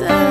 say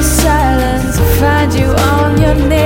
to find you on your natural